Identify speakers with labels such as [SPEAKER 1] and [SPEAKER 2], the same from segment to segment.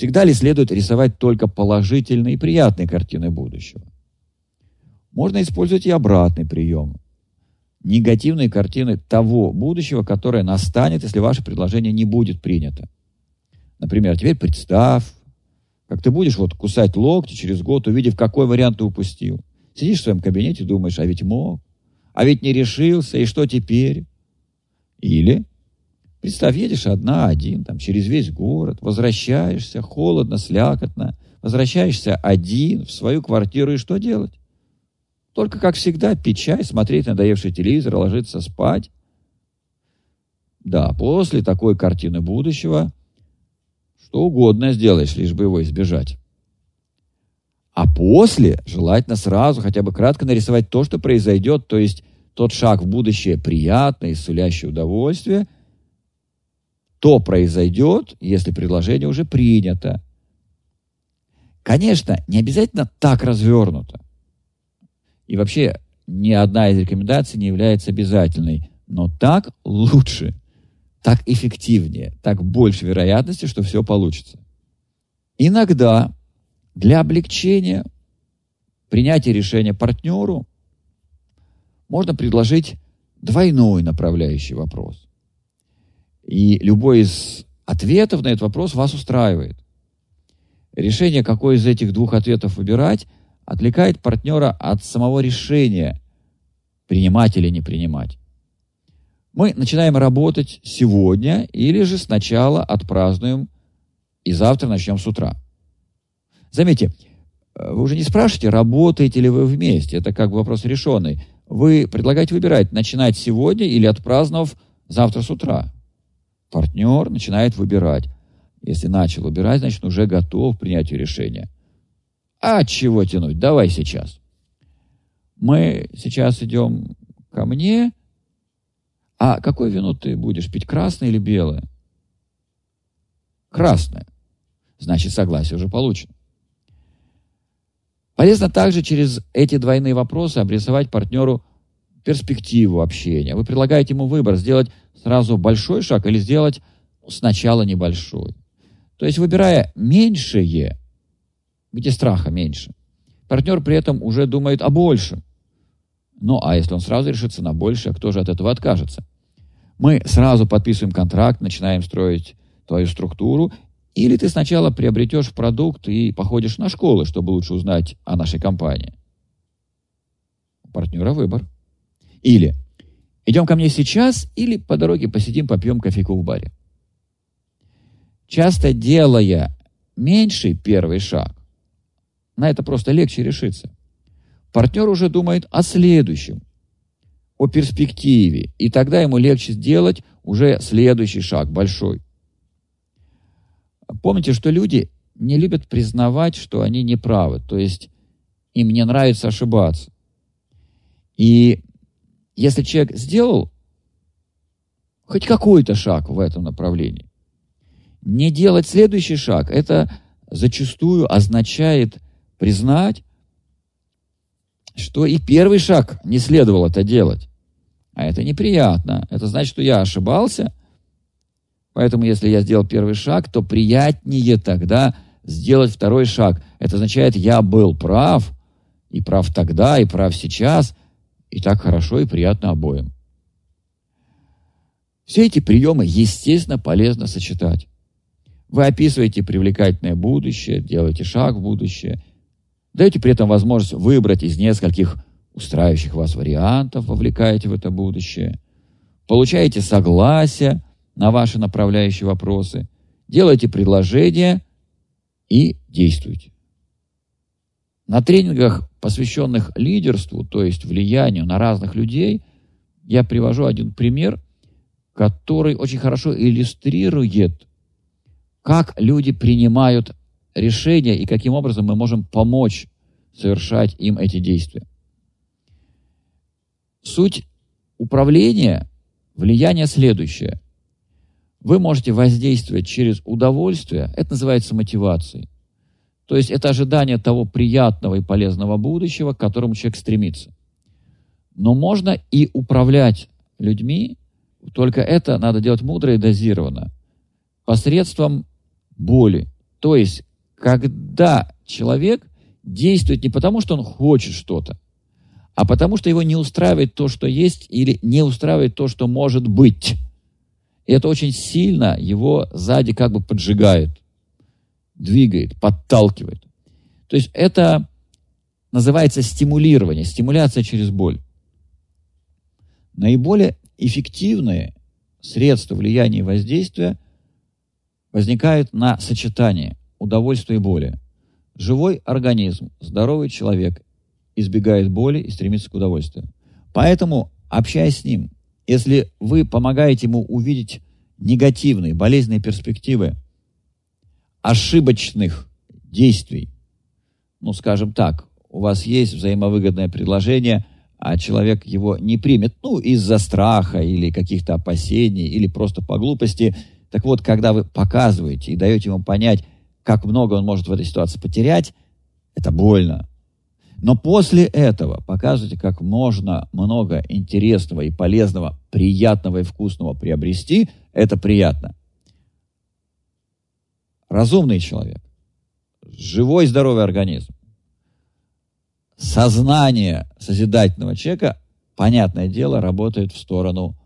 [SPEAKER 1] Всегда ли следует рисовать только положительные и приятные картины будущего? Можно использовать и обратный прием. Негативные картины того будущего, которое настанет, если ваше предложение не будет принято. Например, теперь представь, как ты будешь вот кусать локти через год, увидев, какой вариант ты упустил. Сидишь в своем кабинете, думаешь, а ведь мог, а ведь не решился, и что теперь? Или, представь, едешь одна, один, там, через весь город, возвращаешься, холодно, слякотно, возвращаешься один в свою квартиру, и что делать? Только, как всегда, пить чай, смотреть надоевший телевизор, ложиться спать. Да, после такой картины будущего что угодно сделаешь, лишь бы его избежать. А после желательно сразу хотя бы кратко нарисовать то, что произойдет, то есть тот шаг в будущее приятный, сулящий удовольствие, то произойдет, если предложение уже принято. Конечно, не обязательно так развернуто. И вообще, ни одна из рекомендаций не является обязательной. Но так лучше, так эффективнее, так больше вероятности, что все получится. Иногда для облегчения принятия решения партнеру можно предложить двойной направляющий вопрос. И любой из ответов на этот вопрос вас устраивает. Решение, какой из этих двух ответов выбирать, отвлекает партнера от самого решения, принимать или не принимать. Мы начинаем работать сегодня или же сначала отпразднуем и завтра начнем с утра. Заметьте, вы уже не спрашиваете, работаете ли вы вместе. Это как бы вопрос решенный. Вы предлагаете выбирать, начинать сегодня или отпраздновав завтра с утра. Партнер начинает выбирать. Если начал выбирать, значит, уже готов к принятию решения. А чего тянуть? Давай сейчас. Мы сейчас идем ко мне. А какое вино ты будешь пить, красное или белое? Красное. Значит, согласие уже получено. Полезно также через эти двойные вопросы обрисовать партнеру перспективу общения. Вы предлагаете ему выбор, сделать сразу большой шаг или сделать сначала небольшой. То есть, выбирая меньшее, где страха меньше, партнер при этом уже думает о большем. Ну, а если он сразу решится на большее, кто же от этого откажется? Мы сразу подписываем контракт, начинаем строить твою структуру или ты сначала приобретешь продукт и походишь на школы, чтобы лучше узнать о нашей компании? У партнера выбор. Или идем ко мне сейчас, или по дороге посидим, попьем кофейку в баре. Часто делая меньший первый шаг, на это просто легче решиться. Партнер уже думает о следующем, о перспективе, и тогда ему легче сделать уже следующий шаг, большой. Помните, что люди не любят признавать, что они не правы, то есть им не нравится ошибаться. И если человек сделал хоть какой-то шаг в этом направлении, не делать следующий шаг, это зачастую означает признать, что и первый шаг не следовало это делать. А это неприятно. Это значит, что я ошибался, Поэтому, если я сделал первый шаг, то приятнее тогда сделать второй шаг. Это означает, я был прав, и прав тогда, и прав сейчас, и так хорошо и приятно обоим. Все эти приемы, естественно, полезно сочетать. Вы описываете привлекательное будущее, делаете шаг в будущее, даете при этом возможность выбрать из нескольких устраивающих вас вариантов, вовлекаете в это будущее, получаете согласие, на ваши направляющие вопросы, делайте предложения и действуйте. На тренингах, посвященных лидерству, то есть влиянию на разных людей, я привожу один пример, который очень хорошо иллюстрирует, как люди принимают решения и каким образом мы можем помочь совершать им эти действия. Суть управления, влияния следующее. Вы можете воздействовать через удовольствие, это называется мотивацией. То есть это ожидание того приятного и полезного будущего, к которому человек стремится. Но можно и управлять людьми, только это надо делать мудро и дозированно, посредством боли, То есть, когда человек действует не потому, что он хочет что-то, а потому что его не устраивает то, что есть, или не устраивает то, что может быть. И это очень сильно его сзади как бы поджигает, двигает, подталкивает. То есть это называется стимулирование, стимуляция через боль. Наиболее эффективные средства влияния и воздействия возникают на сочетание удовольствия и боли. Живой организм, здоровый человек избегает боли и стремится к удовольствию. Поэтому, общаясь с ним, если вы помогаете ему увидеть негативные, болезненные перспективы ошибочных действий, ну, скажем так, у вас есть взаимовыгодное предложение, а человек его не примет, ну, из-за страха или каких-то опасений, или просто по глупости. Так вот, когда вы показываете и даете ему понять, как много он может в этой ситуации потерять, это больно. Но после этого показывайте, как можно много интересного и полезного, приятного и вкусного приобрести. Это приятно. Разумный человек, живой здоровый организм, сознание созидательного человека, понятное дело, работает в сторону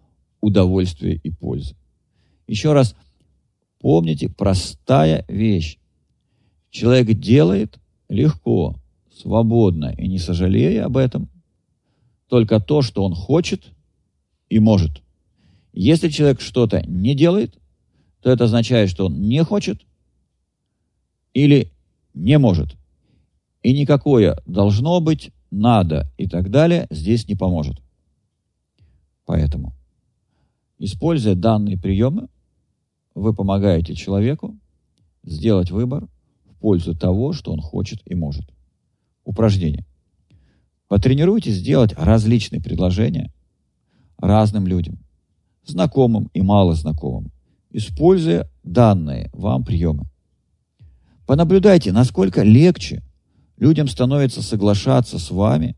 [SPEAKER 1] удовольствия и пользы. Еще раз, помните, простая вещь. Человек делает легко, свободно и не сожалея об этом, только то, что он хочет и может. Если человек что-то не делает, то это означает, что он не хочет или не может. И никакое должно быть, надо и так далее здесь не поможет. Поэтому, используя данные приемы, вы помогаете человеку сделать выбор в пользу того, что он хочет и может. Упражнение. Потренируйтесь сделать различные предложения разным людям, знакомым и малознакомым, используя данные вам приемы. Понаблюдайте, насколько легче людям становится соглашаться с вами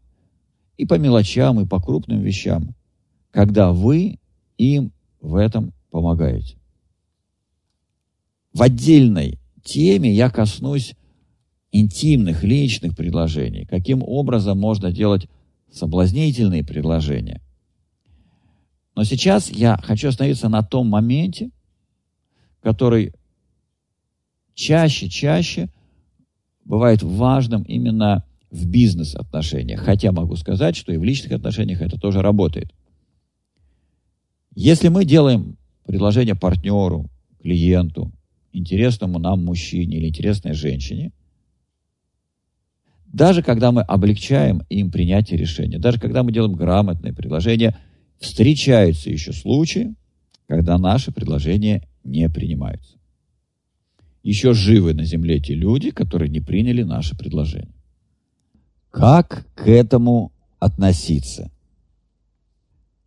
[SPEAKER 1] и по мелочам, и по крупным вещам, когда вы им в этом помогаете. В отдельной теме я коснусь интимных, личных предложений, каким образом можно делать соблазнительные предложения. Но сейчас я хочу остановиться на том моменте, который чаще-чаще бывает важным именно в бизнес-отношениях. Хотя могу сказать, что и в личных отношениях это тоже работает. Если мы делаем предложение партнеру, клиенту, интересному нам мужчине или интересной женщине, даже когда мы облегчаем им принятие решения, даже когда мы делаем грамотное предложение, встречаются еще случаи, когда наши предложения не принимаются еще живы на земле те люди, которые не приняли наше предложение. Как к этому относиться?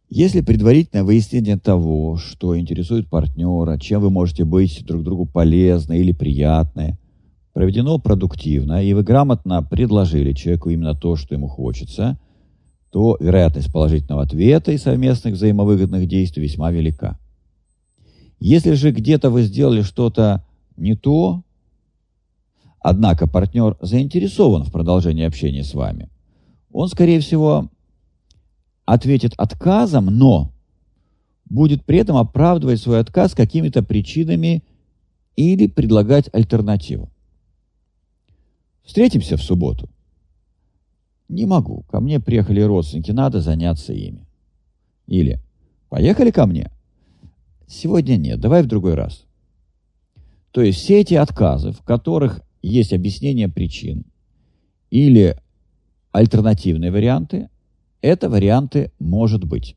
[SPEAKER 1] Если предварительное выяснение того, что интересует партнера, чем вы можете быть друг другу полезны или приятны, проведено продуктивно, и вы грамотно предложили человеку именно то, что ему хочется, то вероятность положительного ответа и совместных взаимовыгодных действий весьма велика. Если же где-то вы сделали что-то не то. Однако партнер заинтересован в продолжении общения с вами. Он, скорее всего, ответит отказом, но будет при этом оправдывать свой отказ какими-то причинами или предлагать альтернативу. Встретимся в субботу. Не могу. Ко мне приехали родственники, надо заняться ими. Или поехали ко мне? Сегодня нет, давай в другой раз. То есть все эти отказы, в которых есть объяснение причин или альтернативные варианты, это варианты может быть.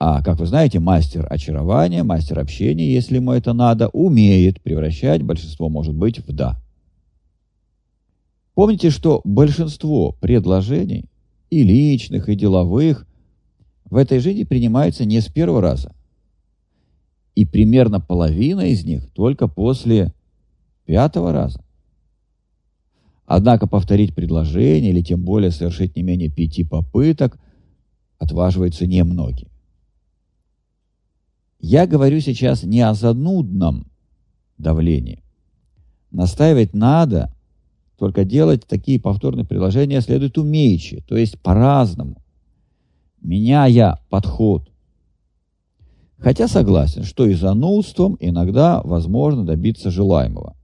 [SPEAKER 1] А, как вы знаете, мастер очарования, мастер общения, если ему это надо, умеет превращать большинство, может быть, в «да». Помните, что большинство предложений, и личных, и деловых, в этой жизни принимаются не с первого раза и примерно половина из них только после пятого раза. Однако повторить предложение или тем более совершить не менее пяти попыток отваживаются немногие. Я говорю сейчас не о занудном давлении, Настаивать надо, только делать такие повторные предложения следует умеючи, то есть по-разному, меняя подход. Хотя согласен, что и занудством иногда возможно добиться желаемого.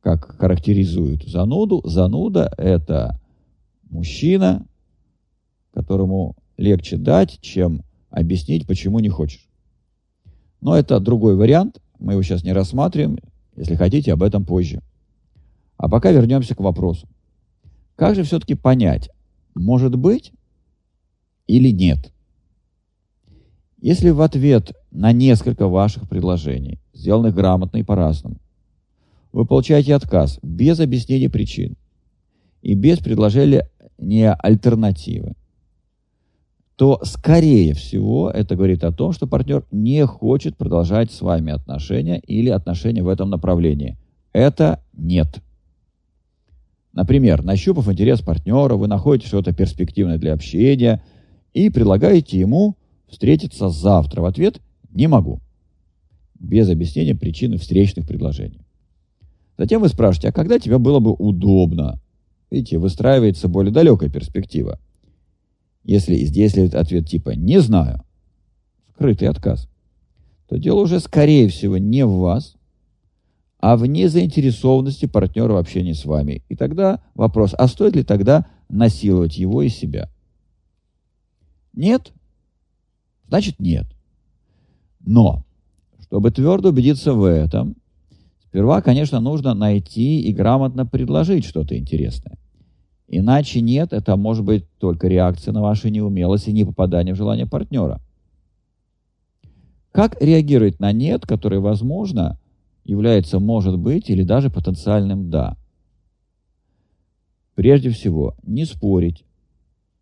[SPEAKER 1] Как характеризуют зануду, зануда – это мужчина, которому легче дать, чем объяснить, почему не хочешь. Но это другой вариант, мы его сейчас не рассматриваем, если хотите, об этом позже. А пока вернемся к вопросу. Как же все-таки понять, может быть или нет? Если в ответ на несколько ваших предложений, сделанных грамотно и по-разному, вы получаете отказ без объяснения причин и без предложения альтернативы, то, скорее всего, это говорит о том, что партнер не хочет продолжать с вами отношения или отношения в этом направлении. Это нет. Например, нащупав интерес партнера, вы находите что-то перспективное для общения и предлагаете ему встретиться завтра. В ответ «не могу». Без объяснения причины встречных предложений. Затем вы спрашиваете, а когда тебе было бы удобно? Видите, выстраивается более далекая перспектива. Если здесь следует ответ типа «не знаю», скрытый отказ, то дело уже, скорее всего, не в вас, а в незаинтересованности партнера в общении с вами. И тогда вопрос, а стоит ли тогда насиловать его и себя? Нет? Значит, нет. Но, чтобы твердо убедиться в этом, сперва, конечно, нужно найти и грамотно предложить что-то интересное. Иначе нет, это может быть только реакция на вашу неумелость и непопадание в желание партнера. Как реагировать на «нет», который, возможно, является «может быть» или даже потенциальным «да»? Прежде всего, не спорить,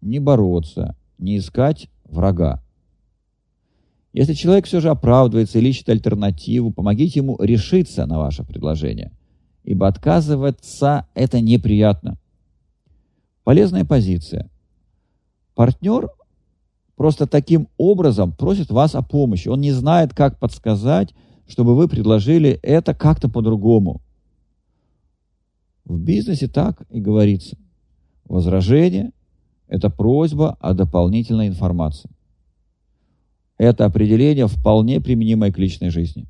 [SPEAKER 1] не бороться, не искать врага. Если человек все же оправдывается или ищет альтернативу, помогите ему решиться на ваше предложение, ибо отказываться – это неприятно. Полезная позиция. Партнер просто таким образом просит вас о помощи. Он не знает, как подсказать, чтобы вы предложили это как-то по-другому. В бизнесе так и говорится. Возражение – это просьба о дополнительной информации. Это определение вполне применимое к личной жизни.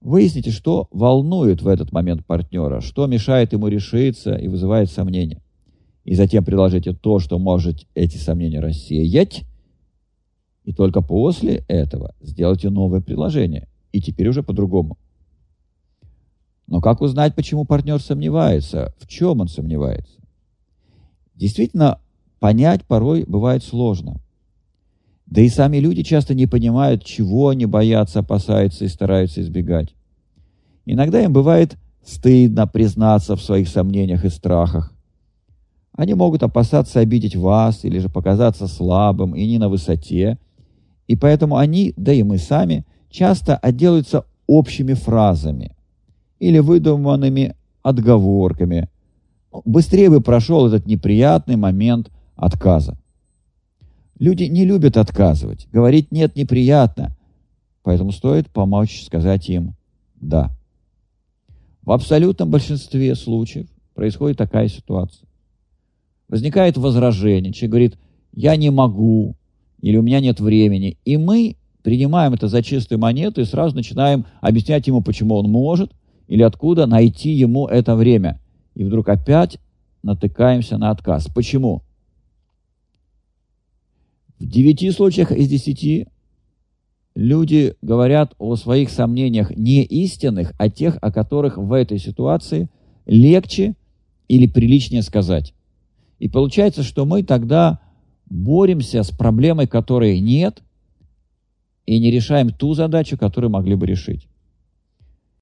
[SPEAKER 1] Выясните, что волнует в этот момент партнера, что мешает ему решиться и вызывает сомнения и затем предложите то, что может эти сомнения рассеять, и только после этого сделайте новое предложение, и теперь уже по-другому. Но как узнать, почему партнер сомневается, в чем он сомневается? Действительно, понять порой бывает сложно. Да и сами люди часто не понимают, чего они боятся, опасаются и стараются избегать. Иногда им бывает стыдно признаться в своих сомнениях и страхах, они могут опасаться обидеть вас или же показаться слабым и не на высоте. И поэтому они, да и мы сами, часто отделаются общими фразами или выдуманными отговорками. Быстрее бы прошел этот неприятный момент отказа. Люди не любят отказывать. Говорить «нет» неприятно. Поэтому стоит помочь сказать им «да». В абсолютном большинстве случаев происходит такая ситуация. Возникает возражение, человек говорит, я не могу, или у меня нет времени. И мы принимаем это за чистую монету и сразу начинаем объяснять ему, почему он может, или откуда найти ему это время. И вдруг опять натыкаемся на отказ. Почему? В девяти случаях из десяти люди говорят о своих сомнениях не истинных, а тех, о которых в этой ситуации легче или приличнее сказать. И получается, что мы тогда боремся с проблемой, которой нет, и не решаем ту задачу, которую могли бы решить.